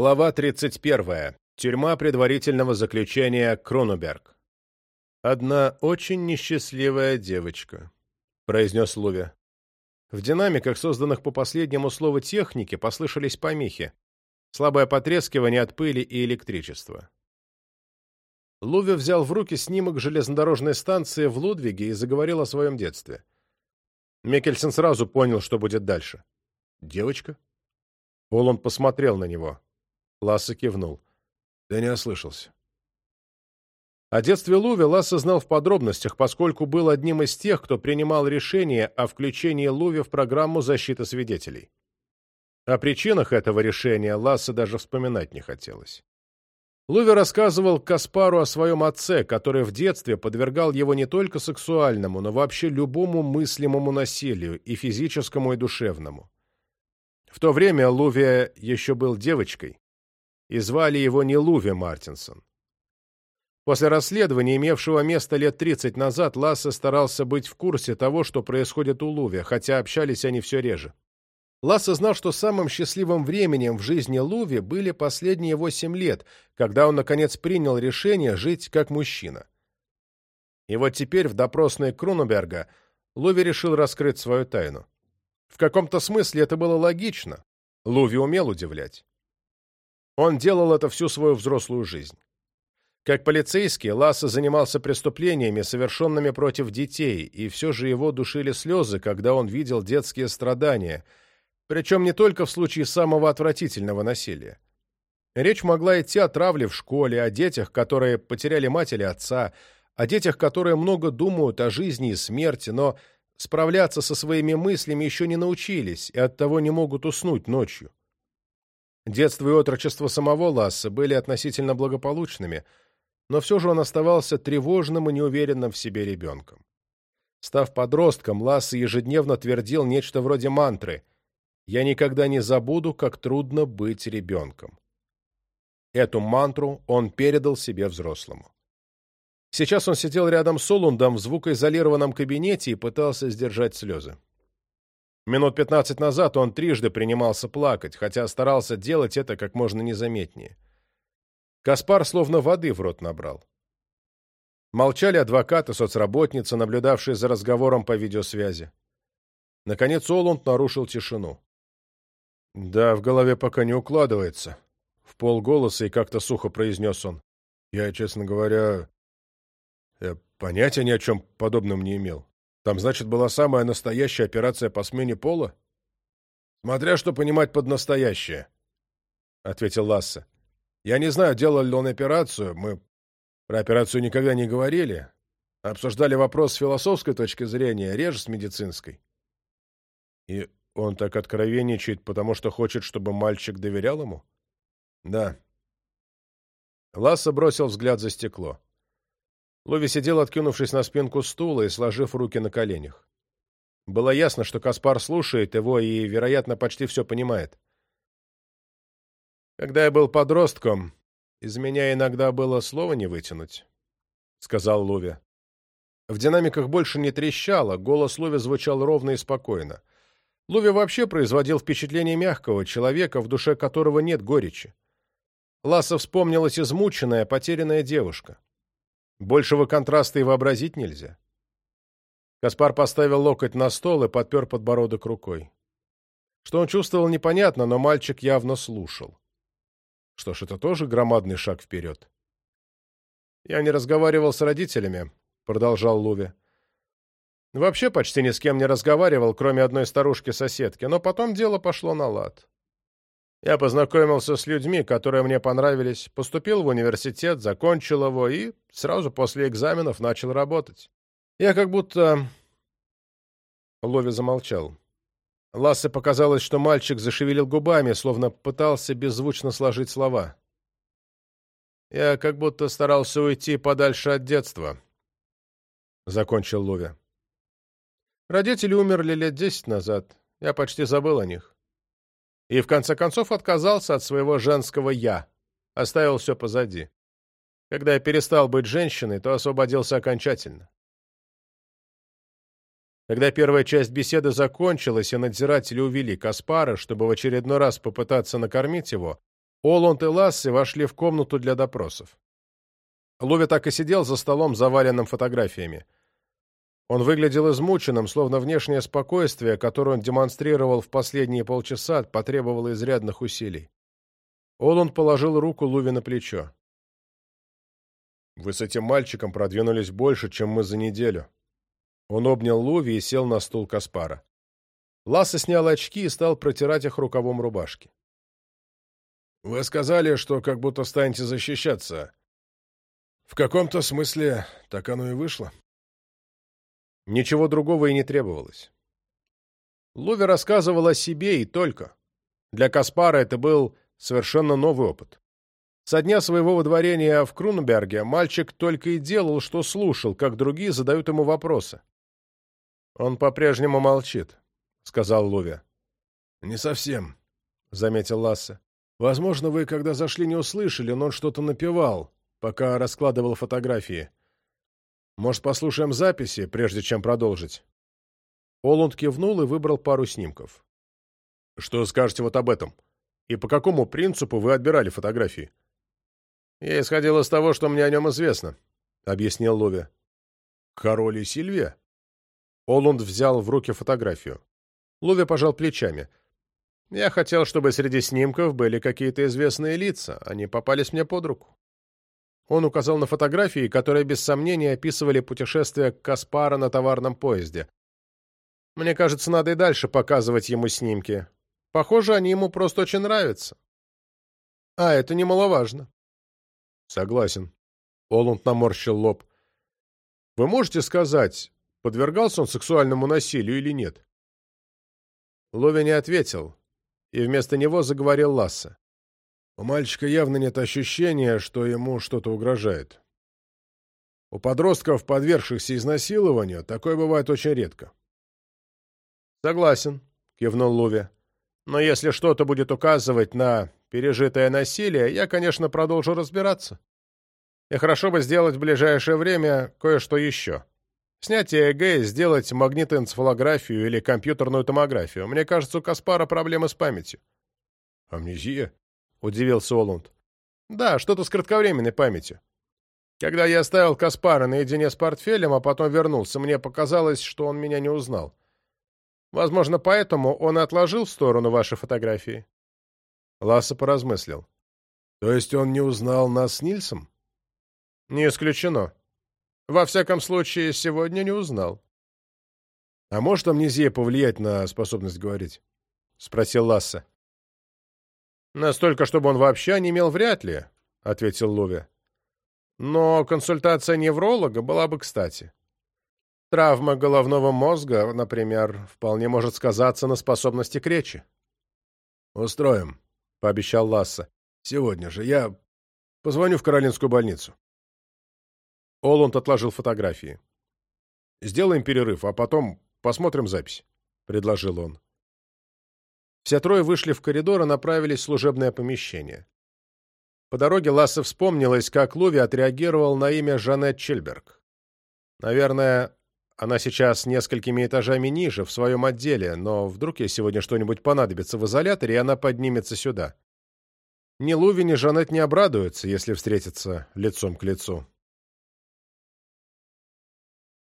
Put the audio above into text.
Глава 31. Тюрьма предварительного заключения Кронуберг. «Одна очень несчастливая девочка», — произнес Луви. В динамиках, созданных по последнему слову техники, послышались помехи. Слабое потрескивание от пыли и электричества. Луви взял в руки снимок железнодорожной станции в Лудвиге и заговорил о своем детстве. Микельсон сразу понял, что будет дальше. «Девочка?» Волон посмотрел на него. Ласса кивнул. Да не ослышался. О детстве Луви Ласса знал в подробностях, поскольку был одним из тех, кто принимал решение о включении Луви в программу защиты свидетелей. О причинах этого решения Ласса даже вспоминать не хотелось. Луви рассказывал Каспару о своем отце, который в детстве подвергал его не только сексуальному, но вообще любому мыслимому насилию, и физическому, и душевному. В то время Луви еще был девочкой, и звали его не Луви Мартинсон. После расследования, имевшего место лет 30 назад, Ласса старался быть в курсе того, что происходит у Луви, хотя общались они все реже. Ласса знал, что самым счастливым временем в жизни Луви были последние 8 лет, когда он, наконец, принял решение жить как мужчина. И вот теперь в допросной Крунеберга Луви решил раскрыть свою тайну. В каком-то смысле это было логично. Луви умел удивлять. Он делал это всю свою взрослую жизнь. Как полицейский, Ласса занимался преступлениями, совершенными против детей, и все же его душили слезы, когда он видел детские страдания, причем не только в случае самого отвратительного насилия. Речь могла идти о травле в школе, о детях, которые потеряли мать или отца, о детях, которые много думают о жизни и смерти, но справляться со своими мыслями еще не научились и оттого не могут уснуть ночью. Детство и отрочество самого Ласса были относительно благополучными, но все же он оставался тревожным и неуверенным в себе ребенком. Став подростком, Ласса ежедневно твердил нечто вроде мантры «Я никогда не забуду, как трудно быть ребенком». Эту мантру он передал себе взрослому. Сейчас он сидел рядом с Олундом в звукоизолированном кабинете и пытался сдержать слезы. Минут пятнадцать назад он трижды принимался плакать, хотя старался делать это как можно незаметнее. Каспар словно воды в рот набрал. Молчали адвокат и соцработница, наблюдавшие за разговором по видеосвязи. Наконец Олунд нарушил тишину. «Да, в голове пока не укладывается», — в полголоса и как-то сухо произнес он. «Я, честно говоря, я понятия ни о чем подобном не имел. Там, значит, была самая настоящая операция по смене пола? Смотря что понимать под настоящее, ответил Ласса. Я не знаю, делал ли он операцию, мы про операцию никогда не говорили, обсуждали вопрос с философской точки зрения, реже с медицинской. И он так откровенничает, потому что хочет, чтобы мальчик доверял ему? Да. Ласса бросил взгляд за стекло. Лови сидел, откинувшись на спинку стула и сложив руки на коленях. Было ясно, что Каспар слушает его и, вероятно, почти все понимает. «Когда я был подростком, из меня иногда было слова не вытянуть», — сказал Лови. В динамиках больше не трещало, голос Лови звучал ровно и спокойно. Луви вообще производил впечатление мягкого человека, в душе которого нет горечи. Ласса вспомнилась измученная, потерянная девушка. Большего контраста и вообразить нельзя. Каспар поставил локоть на стол и подпер подбородок рукой. Что он чувствовал, непонятно, но мальчик явно слушал. Что ж, это тоже громадный шаг вперед. «Я не разговаривал с родителями», — продолжал Луви. «Вообще почти ни с кем не разговаривал, кроме одной старушки-соседки, но потом дело пошло на лад. Я познакомился с людьми, которые мне понравились, поступил в университет, закончил его и сразу после экзаменов начал работать. Я как будто...» Лови замолчал. Лассе показалось, что мальчик зашевелил губами, словно пытался беззвучно сложить слова. «Я как будто старался уйти подальше от детства», — закончил Лови. «Родители умерли лет десять назад. Я почти забыл о них и в конце концов отказался от своего женского «я», оставил все позади. Когда я перестал быть женщиной, то освободился окончательно. Когда первая часть беседы закончилась, и надзиратели увели Каспара, чтобы в очередной раз попытаться накормить его, Оланд и Лассе вошли в комнату для допросов. Луви так и сидел за столом, заваленным фотографиями. Он выглядел измученным, словно внешнее спокойствие, которое он демонстрировал в последние полчаса, потребовало изрядных усилий. Оланд положил руку Луви на плечо. «Вы с этим мальчиком продвинулись больше, чем мы за неделю». Он обнял Луви и сел на стул Каспара. Ласса снял очки и стал протирать их рукавом рубашки. «Вы сказали, что как будто станете защищаться. В каком-то смысле так оно и вышло». Ничего другого и не требовалось. Луви рассказывал о себе и только. Для Каспара это был совершенно новый опыт. Со дня своего водворения в Крунберге мальчик только и делал, что слушал, как другие задают ему вопросы. «Он по-прежнему молчит», — сказал Луви. «Не совсем», — заметил Лассе. «Возможно, вы, когда зашли, не услышали, но он что-то напевал, пока раскладывал фотографии. Может, послушаем записи, прежде чем продолжить?» Олунд кивнул и выбрал пару снимков. «Что скажете вот об этом? И по какому принципу вы отбирали фотографии?» «Я исходил из того, что мне о нем известно», — объяснил Лови. «Король и Сильвия?» Олунд взял в руки фотографию. Лови пожал плечами. «Я хотел, чтобы среди снимков были какие-то известные лица. Они попались мне под руку». Он указал на фотографии, которые без сомнения описывали путешествие Каспара на товарном поезде. Мне кажется, надо и дальше показывать ему снимки. Похоже, они ему просто очень нравятся. А это немаловажно. Согласен. Оланд наморщил лоб. Вы можете сказать, подвергался он сексуальному насилию или нет? Лови не ответил, и вместо него заговорил Ласса. У мальчика явно нет ощущения, что ему что-то угрожает. У подростков, подвергшихся изнасилованию, такое бывает очень редко. «Согласен», — кивнул Луви. «Но если что-то будет указывать на пережитое насилие, я, конечно, продолжу разбираться. И хорошо бы сделать в ближайшее время кое-что еще. Снятие ЭГ, сделать магнитоэнцефалографию или компьютерную томографию. Мне кажется, у Каспара проблемы с памятью». «Амнезия?» — удивился Олунд. «Да, что-то с кратковременной памятью. Когда я оставил Каспара наедине с портфелем, а потом вернулся, мне показалось, что он меня не узнал. Возможно, поэтому он отложил в сторону ваши фотографии». Ласса поразмыслил. «То есть он не узнал нас с Нильсом?» «Не исключено. Во всяком случае, сегодня не узнал». «А может амнезия повлиять на способность говорить?» — спросил Ласса. «Настолько, чтобы он вообще не имел вряд ли», — ответил Луви. «Но консультация невролога была бы кстати. Травма головного мозга, например, вполне может сказаться на способности к речи». «Устроим», — пообещал Ласса. «Сегодня же. Я позвоню в Каролинскую больницу». Оланд отложил фотографии. «Сделаем перерыв, а потом посмотрим запись», — предложил он. Все трое вышли в коридор и направились в служебное помещение. По дороге Ласса вспомнилась, как Луви отреагировал на имя Жанет Чельберг. Наверное, она сейчас несколькими этажами ниже, в своем отделе, но вдруг ей сегодня что-нибудь понадобится в изоляторе, и она поднимется сюда. Ни Луви, ни Жанет не обрадуются, если встретятся лицом к лицу.